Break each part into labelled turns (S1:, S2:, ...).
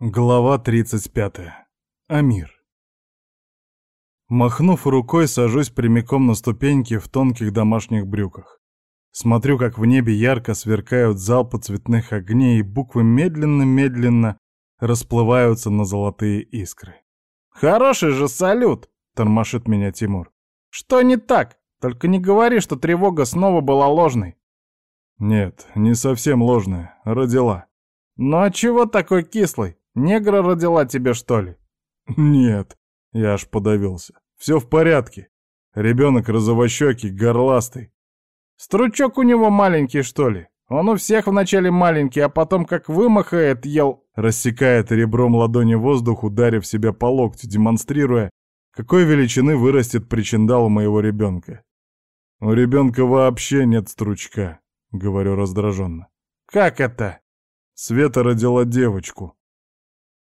S1: Глава 35. Амир. Махнув рукой, сажусь прямиком на ступеньки в тонких домашних брюках. Смотрю, как в небе ярко сверкают залпы цветных огней, и буквы медленно-медленно расплываются на золотые искры.
S2: «Хороший же салют!» — тормошит меня Тимур. «Что не так? Только не говори, что тревога снова была ложной».
S1: «Нет, не совсем ложная. Родила».
S2: «Ну а чего такой кислый? Негра родила тебе, что ли?»
S1: «Нет», — я аж подавился. «Все в порядке. Ребенок розовощекий, горластый».
S2: «Стручок у него маленький, что ли? Он у всех вначале маленький, а потом как вымахает, ел...»
S1: Рассекает ребром ладони воздух, ударив себя по локтю, демонстрируя, какой величины вырастет причиндал у моего ребенка. «У ребенка вообще нет стручка», — говорю раздраженно.
S2: «Как это?»
S1: Света родила девочку.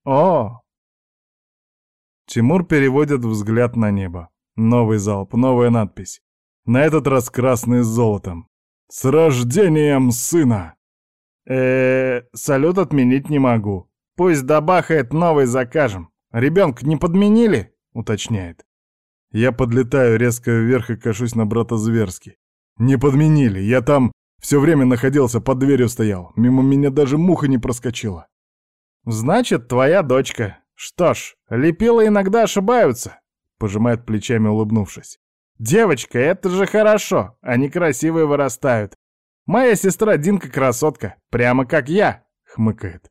S2: «О!»
S1: Тимур переводит взгляд на небо. Новый залп, новая надпись. На этот раз красный с золотом. «С рождением сына!»
S2: э, салют отменить не могу. Пусть добахает новый закажем. Ребенка не подменили?» — уточняет.
S1: Я подлетаю резко вверх и кашусь на брата зверски. «Не подменили, я там все время находился, под дверью стоял. Мимо меня даже муха не проскочила».
S2: «Значит, твоя дочка. Что ж, лепила иногда ошибаются», — пожимает плечами, улыбнувшись. «Девочка, это же хорошо, они красивые вырастают. Моя сестра Динка красотка, прямо как я», — хмыкает.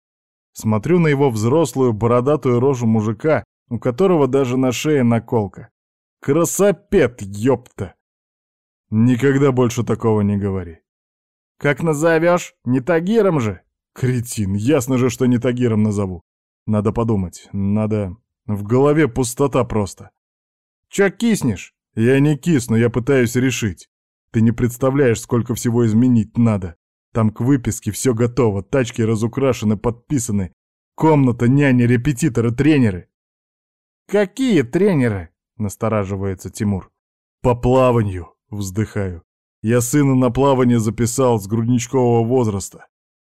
S1: Смотрю на его взрослую бородатую рожу мужика, у которого даже на шее наколка. Красопет, ёпта! Никогда больше такого не говори.
S2: «Как назовешь? Не Тагиром же!»
S1: Кретин, ясно же, что не Тагиром назову. Надо подумать, надо... В голове пустота просто.
S2: Чё киснешь?
S1: Я не кисну, я пытаюсь решить. Ты не представляешь, сколько всего изменить надо. Там к выписке все готово, тачки разукрашены, подписаны. Комната, няня, репетиторы, тренеры.
S2: Какие тренеры? Настораживается Тимур.
S1: По плаванию, вздыхаю. Я сына на плавание записал с грудничкового возраста.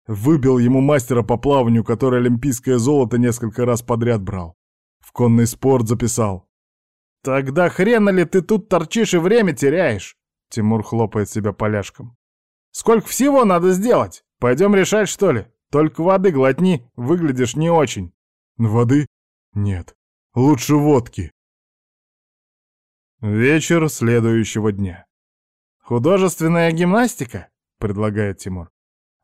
S1: Выбил ему мастера по плаванию, который олимпийское золото несколько раз подряд брал. В конный спорт записал.
S2: «Тогда хрена ли ты тут торчишь и время теряешь?» Тимур хлопает себя поляшком. «Сколько всего надо сделать? Пойдем решать, что ли? Только воды глотни, выглядишь не очень».
S1: «Воды? Нет. Лучше водки». Вечер следующего дня.
S2: «Художественная гимнастика?» — предлагает Тимур.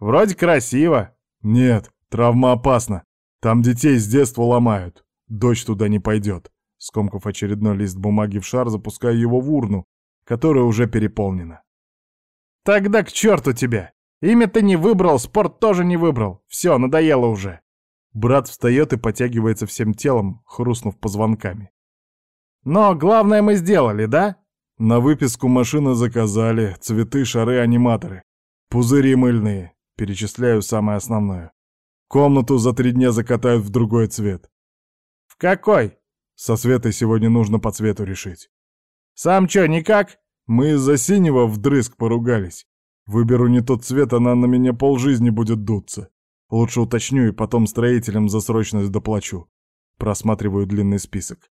S2: Вроде красиво.
S1: Нет, травма опасна. Там детей с детства ломают. Дочь туда не пойдет. Скомкав очередной лист бумаги в шар, запускаю его в урну, которая уже переполнена.
S2: Тогда к черту тебя! Имя ты не выбрал, спорт тоже не выбрал. Все, надоело уже.
S1: Брат встает и потягивается всем телом, хрустнув позвонками.
S2: Но главное мы сделали, да?
S1: На выписку машины заказали, цветы, шары, аниматоры. Пузыри мыльные, Перечисляю самое основное. Комнату за три дня закатают в другой цвет.
S2: В какой?
S1: Со Светой сегодня нужно по цвету решить.
S2: Сам чё, никак?
S1: Мы из-за синего вдрызг поругались. Выберу не тот цвет, она на меня полжизни будет дуться. Лучше уточню и потом строителям за срочность доплачу. Просматриваю длинный список.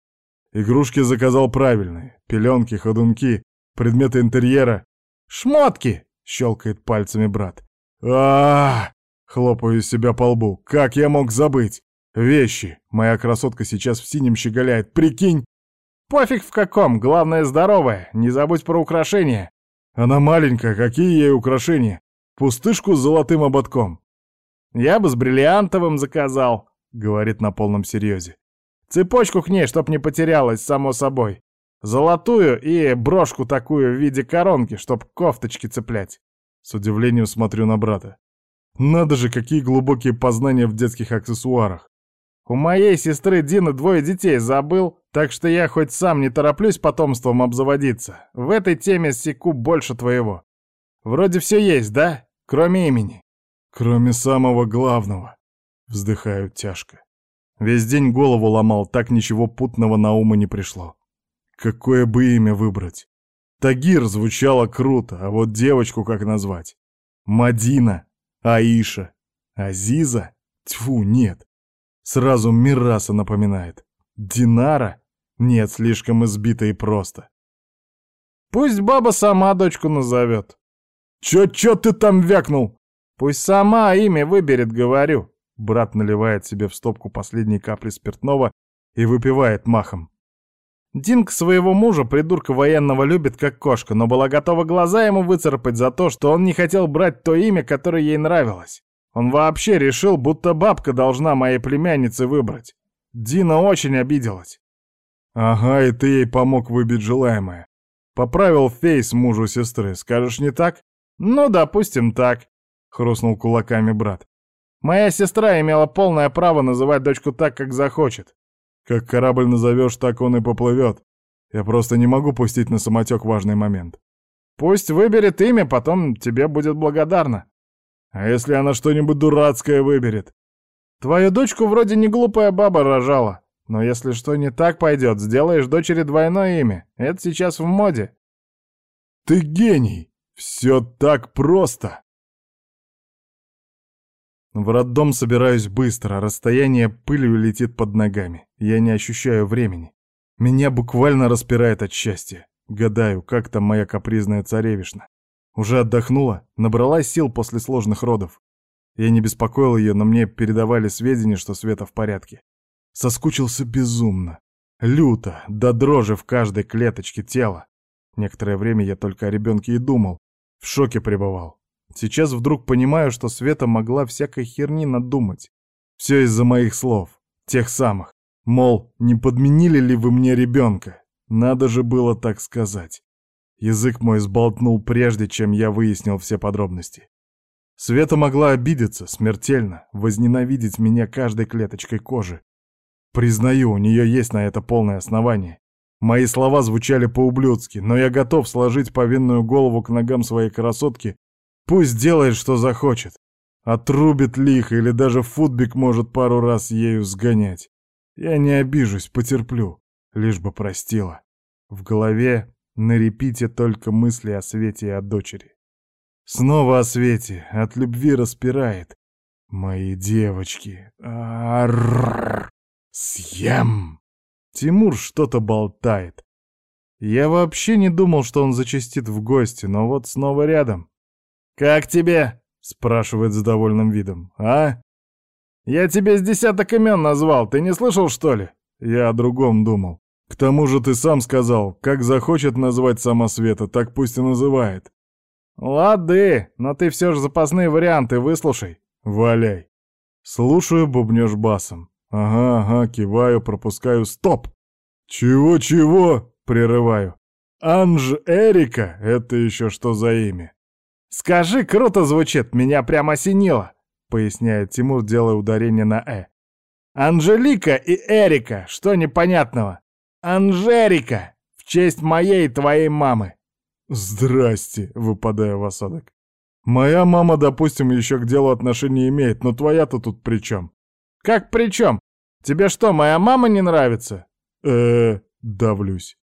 S1: Игрушки заказал правильные. Пеленки, ходунки, предметы интерьера.
S2: «Шмотки!» — щелкает пальцами брат
S1: а Хлопаю себя по лбу. Как я мог забыть? Вещи. Моя красотка сейчас в синем щеголяет. Прикинь.
S2: Пофиг в каком, главное здоровая. Не забудь про украшения.
S1: Она маленькая, какие ей украшения? Пустышку с золотым ободком.
S2: Я бы с бриллиантовым заказал, говорит на полном серьезе. Цепочку к ней, чтоб не потерялась, само собой. Золотую и брошку такую в виде коронки, чтоб кофточки цеплять.
S1: С удивлением смотрю на брата. Надо же, какие глубокие познания в детских аксессуарах.
S2: У моей сестры Дины двое детей забыл, так что я хоть сам не тороплюсь потомством обзаводиться. В этой теме секу больше твоего. Вроде все есть, да? Кроме имени.
S1: Кроме самого главного. Вздыхаю тяжко. Весь день голову ломал, так ничего путного на ум не пришло. Какое бы имя выбрать? Тагир звучало круто, а вот девочку как назвать? Мадина, Аиша, Азиза? Тьфу, нет. Сразу Мираса напоминает. Динара? Нет, слишком избито и просто.
S2: Пусть баба сама дочку назовет.
S1: Чё-чё ты там вякнул?
S2: Пусть сама имя выберет, говорю. Брат наливает себе в стопку последние капли спиртного и выпивает махом. Динг своего мужа, придурка военного, любит как кошка, но была готова глаза ему выцарапать за то, что он не хотел брать то имя, которое ей нравилось. Он вообще решил, будто бабка должна моей племяннице выбрать. Дина очень обиделась.
S1: Ага, и ты ей помог выбить желаемое. Поправил фейс мужу сестры, скажешь не так?
S2: Ну, допустим, так. Хрустнул кулаками брат. Моя сестра имела полное право называть дочку так, как захочет.
S1: Как корабль назовешь, так он и поплывет. Я просто не могу пустить на самотек важный момент.
S2: Пусть выберет имя, потом тебе будет благодарна.
S1: А если она что-нибудь дурацкое выберет?
S2: Твою дочку вроде не глупая баба рожала. Но если что не так пойдет, сделаешь дочери двойное имя. Это сейчас в моде.
S1: Ты гений! Все так просто! В роддом собираюсь быстро, расстояние пылью летит под ногами. Я не ощущаю времени. Меня буквально распирает от счастья. Гадаю, как там моя капризная царевишна. Уже отдохнула, набрала сил после сложных родов. Я не беспокоил ее, но мне передавали сведения, что Света в порядке. Соскучился безумно. Люто, до дрожи в каждой клеточке тела. Некоторое время я только о ребенке и думал. В шоке пребывал. Сейчас вдруг понимаю, что Света могла всякой херни надумать. Все из-за моих слов, тех самых. Мол, не подменили ли вы мне ребенка? Надо же было так сказать. Язык мой сболтнул прежде, чем я выяснил все подробности. Света могла обидеться, смертельно, возненавидеть меня каждой клеточкой кожи. Признаю, у нее есть на это полное основание. Мои слова звучали по-ублюдски, но я готов сложить повинную голову к ногам своей красотки Пусть делает, что захочет. Отрубит лихо или даже футбик может пару раз ею сгонять. Я не обижусь, потерплю, лишь бы простила. В голове на репите только мысли о Свете и о дочери. Снова о Свете, от любви распирает. Мои девочки. Аррррр. Съем. Тимур что-то болтает. Я вообще не думал, что он зачастит в гости, но вот снова рядом.
S2: «Как тебе?» — спрашивает с довольным видом. «А? Я тебе с десяток имен назвал, ты не слышал, что ли?»
S1: Я о другом думал. К тому же ты сам сказал, как захочет назвать сама Света, так пусть и называет.
S2: Лады, но ты все же запасные варианты выслушай.
S1: Валяй. Слушаю, бубнёшь басом. Ага, ага, киваю, пропускаю. Стоп! Чего-чего? Прерываю. Анж Эрика? Это еще что за имя?
S2: «Скажи, круто звучит, меня прямо осенило», — поясняет Тимур, делая ударение на «э». «Анжелика и Эрика, что непонятного? Анжерика, в честь моей и твоей мамы».
S1: «Здрасте», — выпадаю в осадок. «Моя мама, допустим, еще к делу отношения имеет, но твоя-то тут при чем?»
S2: «Как при чем? Тебе что, моя мама не нравится?»
S1: э давлюсь.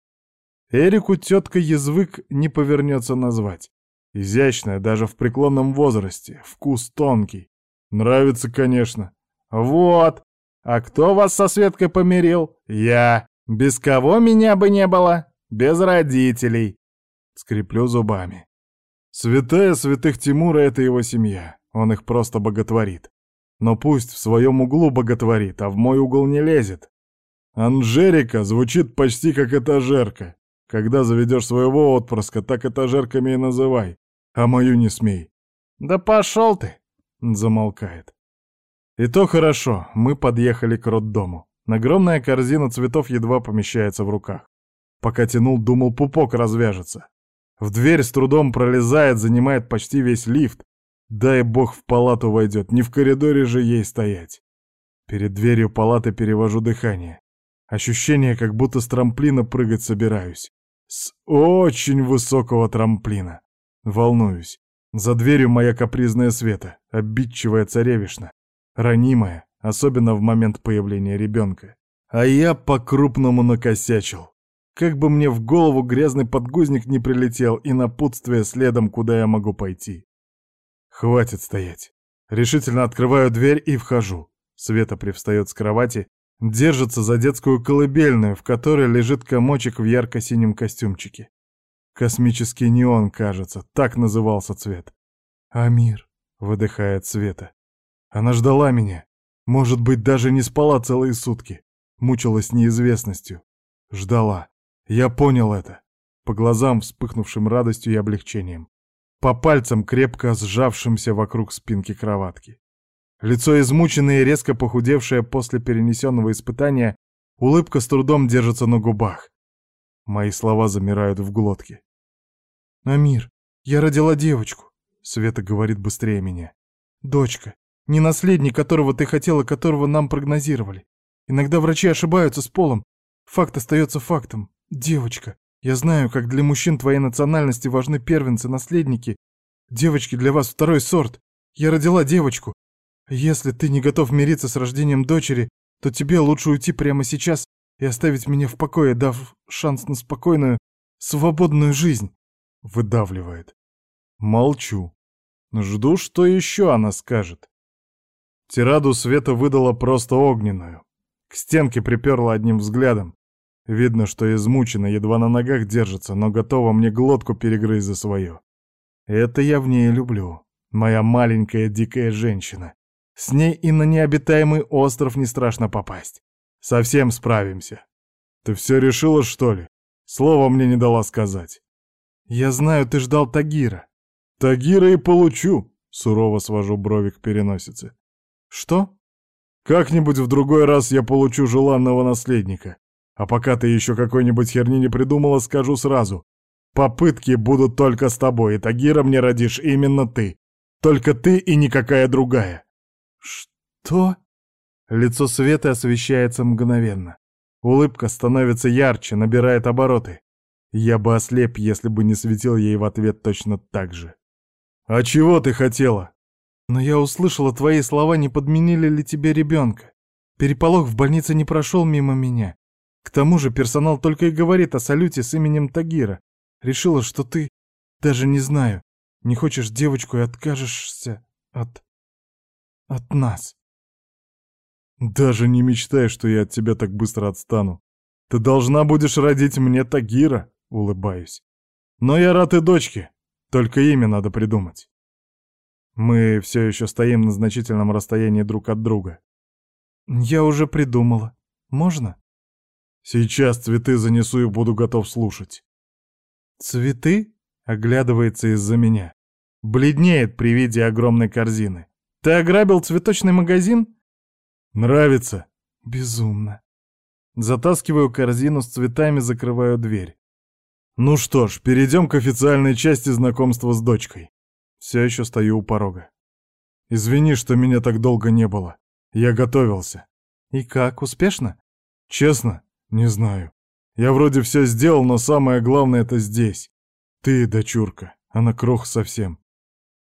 S1: Эрику тетка язвык не повернется назвать. Изящная даже в преклонном возрасте, вкус тонкий. Нравится, конечно.
S2: Вот. А кто вас со Светкой помирил? Я. Без кого меня бы не было? Без родителей.
S1: Скреплю зубами. Святая святых Тимура — это его семья. Он их просто боготворит. Но пусть в своем углу боготворит, а в мой угол не лезет. Анжерика звучит почти как этажерка. Когда заведешь своего отпрыска, так этажерками и называй а мою не смей.
S2: Да пошел ты,
S1: замолкает. И то хорошо, мы подъехали к роддому. Огромная корзина цветов едва помещается в руках. Пока тянул, думал, пупок развяжется. В дверь с трудом пролезает, занимает почти весь лифт. Дай бог в палату войдет, не в коридоре же ей стоять. Перед дверью палаты перевожу дыхание. Ощущение, как будто с трамплина прыгать собираюсь. С очень высокого трамплина. Волнуюсь. За дверью моя капризная Света, обидчивая царевишна, ранимая, особенно в момент появления ребенка. А я по-крупному накосячил. Как бы мне в голову грязный подгузник не прилетел и напутствие следом, куда я могу пойти. Хватит стоять. Решительно открываю дверь и вхожу. Света привстает с кровати, держится за детскую колыбельную, в которой лежит комочек в ярко-синем костюмчике. Космический неон, кажется, так назывался цвет. «Амир», — выдыхает Света. Она ждала меня. Может быть, даже не спала целые сутки. Мучилась неизвестностью. Ждала. Я понял это. По глазам, вспыхнувшим радостью и облегчением. По пальцам, крепко сжавшимся вокруг спинки кроватки. Лицо измученное и резко похудевшее после перенесенного испытания, улыбка с трудом держится на губах. Мои слова замирают в глотке. «Амир, я родила девочку», — Света говорит быстрее меня. «Дочка, не наследник, которого ты хотела, которого нам прогнозировали. Иногда врачи ошибаются с полом. Факт остается фактом. Девочка. Я знаю, как для мужчин твоей национальности важны первенцы, наследники. Девочки для вас второй сорт. Я родила девочку. Если ты не готов мириться с рождением дочери, то тебе лучше уйти прямо сейчас и оставить меня в покое, дав шанс на спокойную, свободную жизнь. Выдавливает. Молчу. Жду, что еще она скажет. Тираду Света выдала просто огненную. К стенке приперла одним взглядом. Видно, что измучена, едва на ногах держится, но готова мне глотку перегрызть за свое. Это я в ней люблю. Моя маленькая дикая женщина. С ней и на необитаемый остров не страшно попасть. Совсем справимся. Ты все решила, что ли? Слова мне не дала сказать. Я знаю, ты ждал Тагира. Тагира и получу, сурово свожу брови к переносице. Что? Как-нибудь в другой раз я получу желанного наследника. А пока ты еще какой-нибудь херни не придумала, скажу сразу. Попытки будут только с тобой, и Тагира мне родишь именно ты. Только ты и никакая другая. Что? Лицо Светы освещается мгновенно. Улыбка становится ярче, набирает обороты. Я бы ослеп, если бы не светил ей в ответ точно так же. «А чего ты хотела?» «Но я услышала твои слова, не подменили ли тебе ребенка. Переполох в больнице не прошел мимо меня. К тому же персонал только и говорит о салюте с именем Тагира. Решила, что ты, даже не знаю, не хочешь девочку и откажешься от... от нас. Даже не мечтай, что я от тебя так быстро отстану. Ты должна будешь родить мне Тагира, улыбаюсь. Но я рад и дочке, только имя надо придумать. Мы все еще стоим на значительном расстоянии друг от друга. Я уже придумала. Можно? Сейчас цветы занесу и буду готов слушать. Цветы? Оглядывается из-за меня. Бледнеет при виде огромной корзины. Ты ограбил цветочный магазин? Нравится. Безумно. Затаскиваю корзину с цветами, закрываю дверь. Ну что ж, перейдем к официальной части знакомства с дочкой. Все еще стою у порога. Извини, что меня так долго не было. Я готовился. И как, успешно? Честно, не знаю. Я вроде все сделал, но самое главное это здесь. Ты, дочурка, она крох совсем.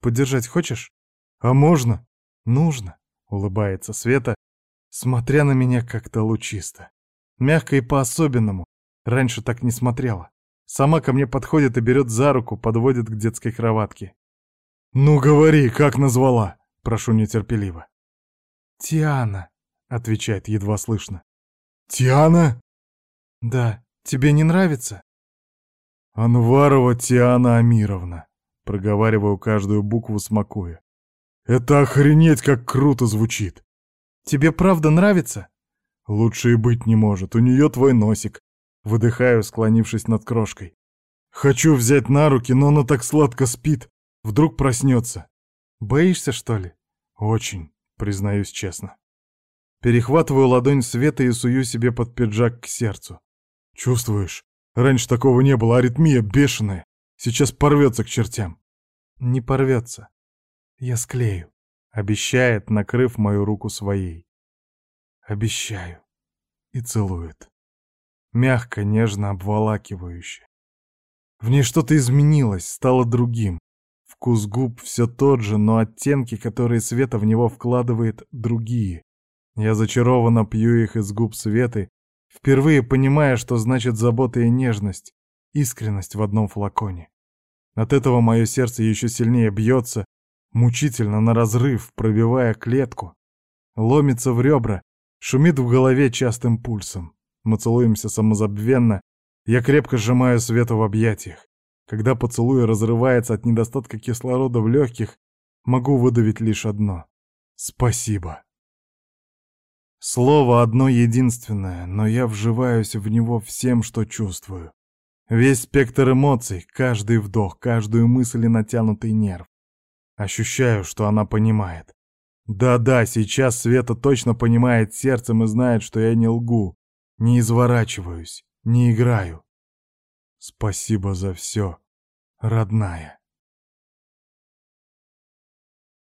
S1: Поддержать хочешь? А можно? Нужно, улыбается Света, смотря на меня как-то лучисто. Мягко и по-особенному. Раньше так не смотрела. Сама ко мне подходит и берет за руку, подводит к детской кроватке. «Ну говори, как назвала?» — прошу нетерпеливо. «Тиана», — отвечает едва слышно. «Тиана?» «Да, тебе не нравится?» «Анварова Тиана Амировна», — проговариваю каждую букву смакуя. «Это охренеть, как круто звучит!» «Тебе правда нравится?» «Лучше и быть не может, у нее твой носик». Выдыхаю, склонившись над крошкой. «Хочу взять на руки, но она так сладко спит. Вдруг проснется». «Боишься, что ли?» «Очень», признаюсь честно. Перехватываю ладонь Света и сую себе под пиджак к сердцу. Чувствуешь? Раньше такого не было, аритмия бешеная. Сейчас порвется к чертям. Не порвется. Я склею. Обещает, накрыв мою руку своей. Обещаю. И целует. Мягко, нежно, обволакивающе. В ней что-то изменилось, стало другим. Вкус губ все тот же, но оттенки, которые Света в него вкладывает, другие. Я зачарованно пью их из губ Светы, впервые понимая, что значит забота и нежность, искренность в одном флаконе. От этого мое сердце еще сильнее бьется, мучительно на разрыв, пробивая клетку.
S2: Ломится в ребра, шумит в голове частым пульсом. Мы целуемся самозабвенно. Я крепко сжимаю Свету в объятиях. Когда поцелуй разрывается от недостатка кислорода в легких, могу выдавить лишь одно — спасибо. Слово одно единственное, но я вживаюсь в него всем, что чувствую. Весь спектр эмоций, каждый вдох, каждую мысль и натянутый нерв. Ощущаю, что она понимает. Да-да, сейчас Света точно понимает сердцем и знает, что я не лгу, не изворачиваюсь, не играю. Спасибо за все, родная.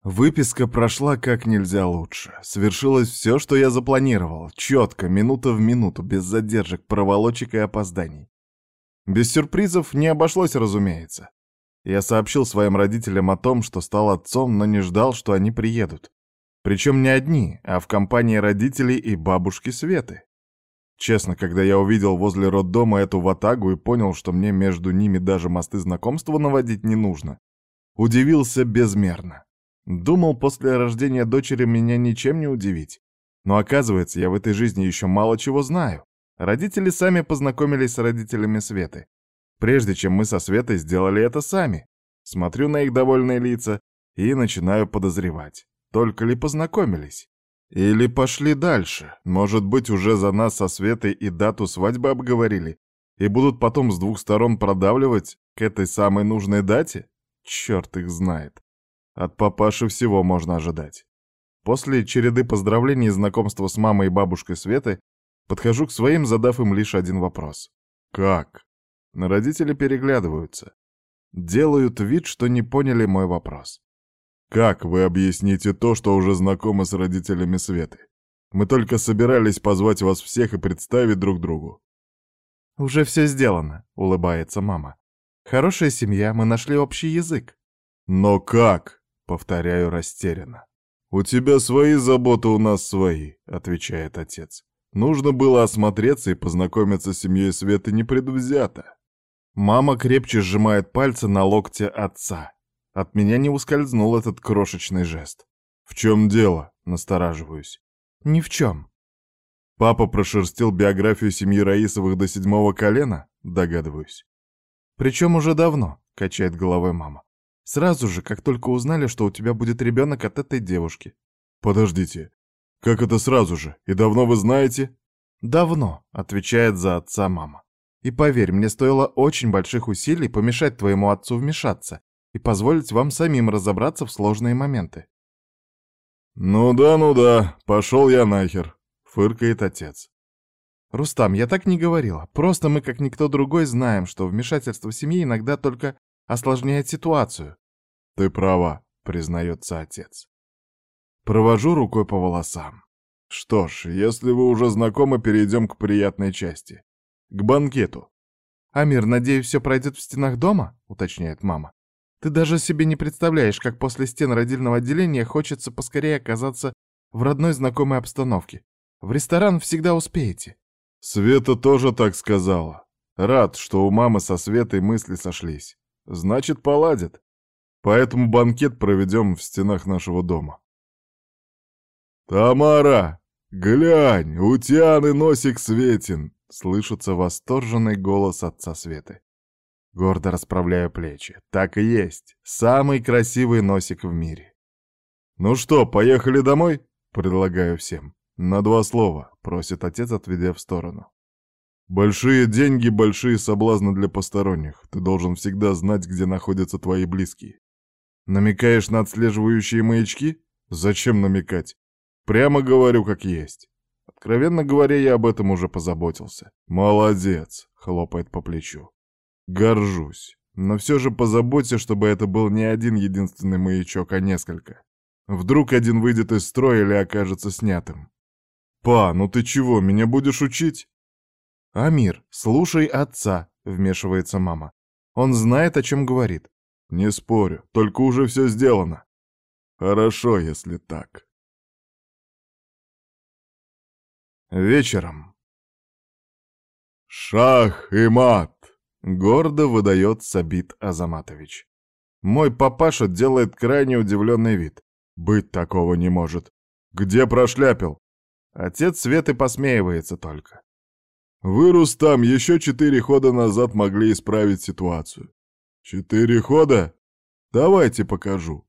S1: Выписка прошла как нельзя лучше. Свершилось все, что я запланировал. Четко, минута в минуту, без задержек, проволочек и опозданий. Без сюрпризов не обошлось, разумеется. Я сообщил своим родителям о том, что стал отцом, но не ждал, что они приедут. Причем не одни, а в компании родителей и бабушки Светы. Честно, когда я увидел возле роддома эту ватагу и понял, что мне между ними даже мосты знакомства наводить не нужно, удивился безмерно. Думал, после рождения дочери меня ничем не удивить. Но оказывается, я в этой жизни еще мало чего знаю. Родители сами познакомились с родителями Светы. Прежде чем мы со Светой сделали это сами. Смотрю на их довольные лица и начинаю подозревать. Только ли познакомились? Или пошли дальше? Может быть, уже за нас со Светой и дату свадьбы обговорили? И будут потом с двух сторон продавливать к этой самой нужной дате? Черт их знает. От папаши всего можно ожидать. После череды поздравлений и знакомства с мамой и бабушкой Светы подхожу к своим, задав им лишь один вопрос. «Как?» Родители переглядываются. Делают вид, что не поняли мой вопрос. «Как вы объясните то, что уже знакомы с родителями Светы? Мы только собирались позвать вас всех и представить друг другу».
S2: «Уже все сделано», — улыбается мама. «Хорошая семья, мы нашли общий язык».
S1: «Но как?» Повторяю растерянно. «У тебя свои заботы, у нас свои», — отвечает отец. «Нужно было осмотреться и познакомиться с семьей Светы непредвзято». Мама крепче сжимает пальцы на локте отца. От меня не ускользнул этот крошечный жест. «В чем дело?» — настораживаюсь.
S2: «Ни в чем».
S1: Папа прошерстил биографию семьи Раисовых до седьмого колена, догадываюсь.
S2: «Причем уже давно», — качает головой мама. Сразу же, как только узнали, что у тебя будет ребенок от этой девушки.
S1: Подождите, как это сразу же? И давно вы знаете?
S2: Давно, отвечает за отца мама. И поверь, мне стоило очень больших усилий помешать твоему отцу вмешаться и позволить вам самим разобраться в сложные моменты.
S1: «Ну да, ну да, пошел я нахер», — фыркает отец.
S2: «Рустам, я так не говорила. Просто мы, как никто другой, знаем, что вмешательство семьи иногда только осложняет ситуацию.
S1: «Ты права», — признается отец. Провожу рукой по волосам. Что ж, если вы уже знакомы, перейдем к приятной части. К банкету.
S2: «Амир, надеюсь, все пройдет в стенах дома?» — уточняет мама. «Ты даже себе не представляешь, как после стен родильного отделения хочется поскорее оказаться в родной знакомой обстановке. В ресторан всегда успеете».
S1: Света тоже так сказала. Рад, что у мамы со Светой мысли сошлись. Значит, поладит. Поэтому банкет проведем в стенах нашего дома. «Тамара, глянь, у Тианы носик светен!» — слышится восторженный голос отца Светы. Гордо расправляю плечи. Так и есть. Самый красивый носик в мире. «Ну что, поехали домой?» — предлагаю всем. «На два слова», — просит отец, отведя в сторону. «Большие деньги, большие соблазны для посторонних. Ты должен всегда знать, где находятся твои близкие. Намекаешь на отслеживающие маячки? Зачем намекать? Прямо говорю, как есть. Откровенно говоря, я об этом уже позаботился. Молодец, хлопает по плечу. Горжусь. Но все же позаботься, чтобы это был не один единственный маячок, а несколько. Вдруг один выйдет из строя или окажется снятым. «Па, ну ты чего, меня будешь учить?»
S2: «Амир, слушай отца», — вмешивается мама. «Он знает, о чем говорит.
S1: Не спорю, только уже все сделано. Хорошо, если так. Вечером. «Шах и мат!» — гордо выдает Сабит Азаматович. Мой папаша делает крайне удивленный вид. Быть такого не может. Где прошляпил?»
S2: Отец Светы посмеивается только.
S1: «Вы, Рустам, еще четыре хода назад могли исправить ситуацию». «Четыре хода? Давайте покажу».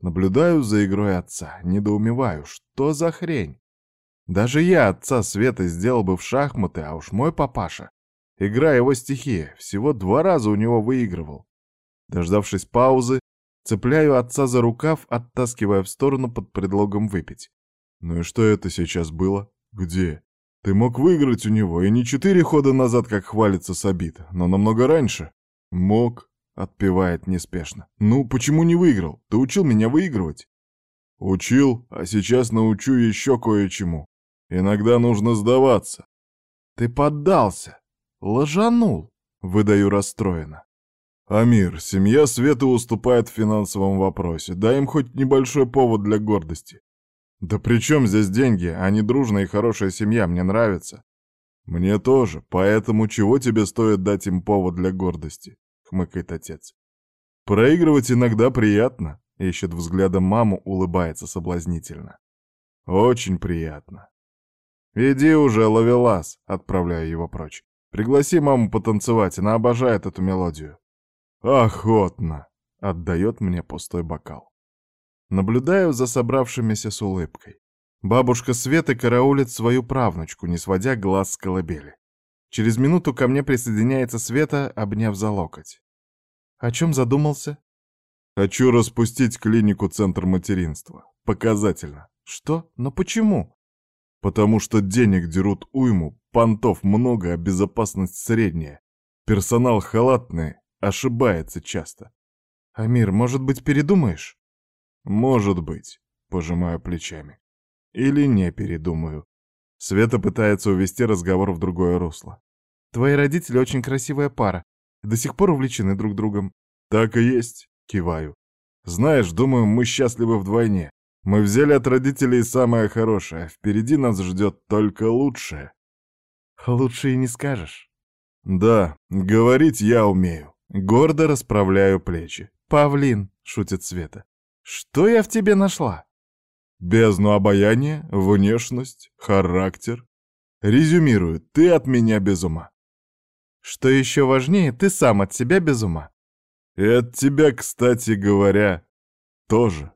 S2: Наблюдаю за игрой отца, недоумеваю, что за хрень. Даже я отца Светы сделал бы в шахматы, а уж мой папаша. Игра его стихия, всего два раза у него выигрывал. Дождавшись паузы, цепляю отца за рукав, оттаскивая в сторону под предлогом выпить.
S1: «Ну и что это сейчас было? Где? Ты мог выиграть у него, и не четыре хода назад, как хвалится Сабит, но намного раньше». «Мог», — отпевает неспешно. «Ну, почему не выиграл? Ты учил меня выигрывать». «Учил, а сейчас научу еще кое-чему. Иногда нужно сдаваться».
S2: «Ты поддался. Ложанул», — выдаю расстроенно.
S1: «Амир, семья Светы уступает в финансовом вопросе. Дай им хоть небольшой повод для гордости.
S2: «Да при чем здесь деньги? Они дружная и хорошая семья, мне нравится».
S1: «Мне тоже, поэтому чего тебе стоит дать им повод для гордости?» — хмыкает отец. «Проигрывать иногда приятно», — ищет взглядом маму, улыбается соблазнительно. «Очень приятно».
S2: «Иди уже, ловелас», — отправляю его прочь. «Пригласи маму потанцевать, она обожает эту мелодию».
S1: «Охотно», —
S2: отдает мне пустой бокал. Наблюдаю за собравшимися с улыбкой. Бабушка Света караулит свою правнучку, не сводя глаз с колыбели. Через минуту ко мне присоединяется Света, обняв за локоть. О чем задумался?
S1: Хочу распустить клинику Центр материнства. Показательно.
S2: Что? Но почему?
S1: Потому что денег дерут уйму, понтов много, а безопасность средняя. Персонал халатный, ошибается часто.
S2: Амир, может быть, передумаешь?
S1: «Может быть», — пожимаю плечами. «Или не передумаю». Света пытается увести разговор в другое русло.
S2: «Твои родители очень красивая пара. До сих пор увлечены друг другом».
S1: «Так и есть», — киваю. «Знаешь, думаю, мы счастливы вдвойне. Мы взяли от родителей самое хорошее, а впереди нас ждет только лучшее».
S2: «Лучше и не скажешь».
S1: «Да, говорить я умею». Гордо расправляю плечи.
S2: «Павлин», — шутит Света. Что я в тебе нашла?
S1: Бездну обаяния, внешность, характер. Резюмирую, ты от меня без ума.
S2: Что еще важнее, ты сам от себя без ума.
S1: И от тебя, кстати говоря, тоже.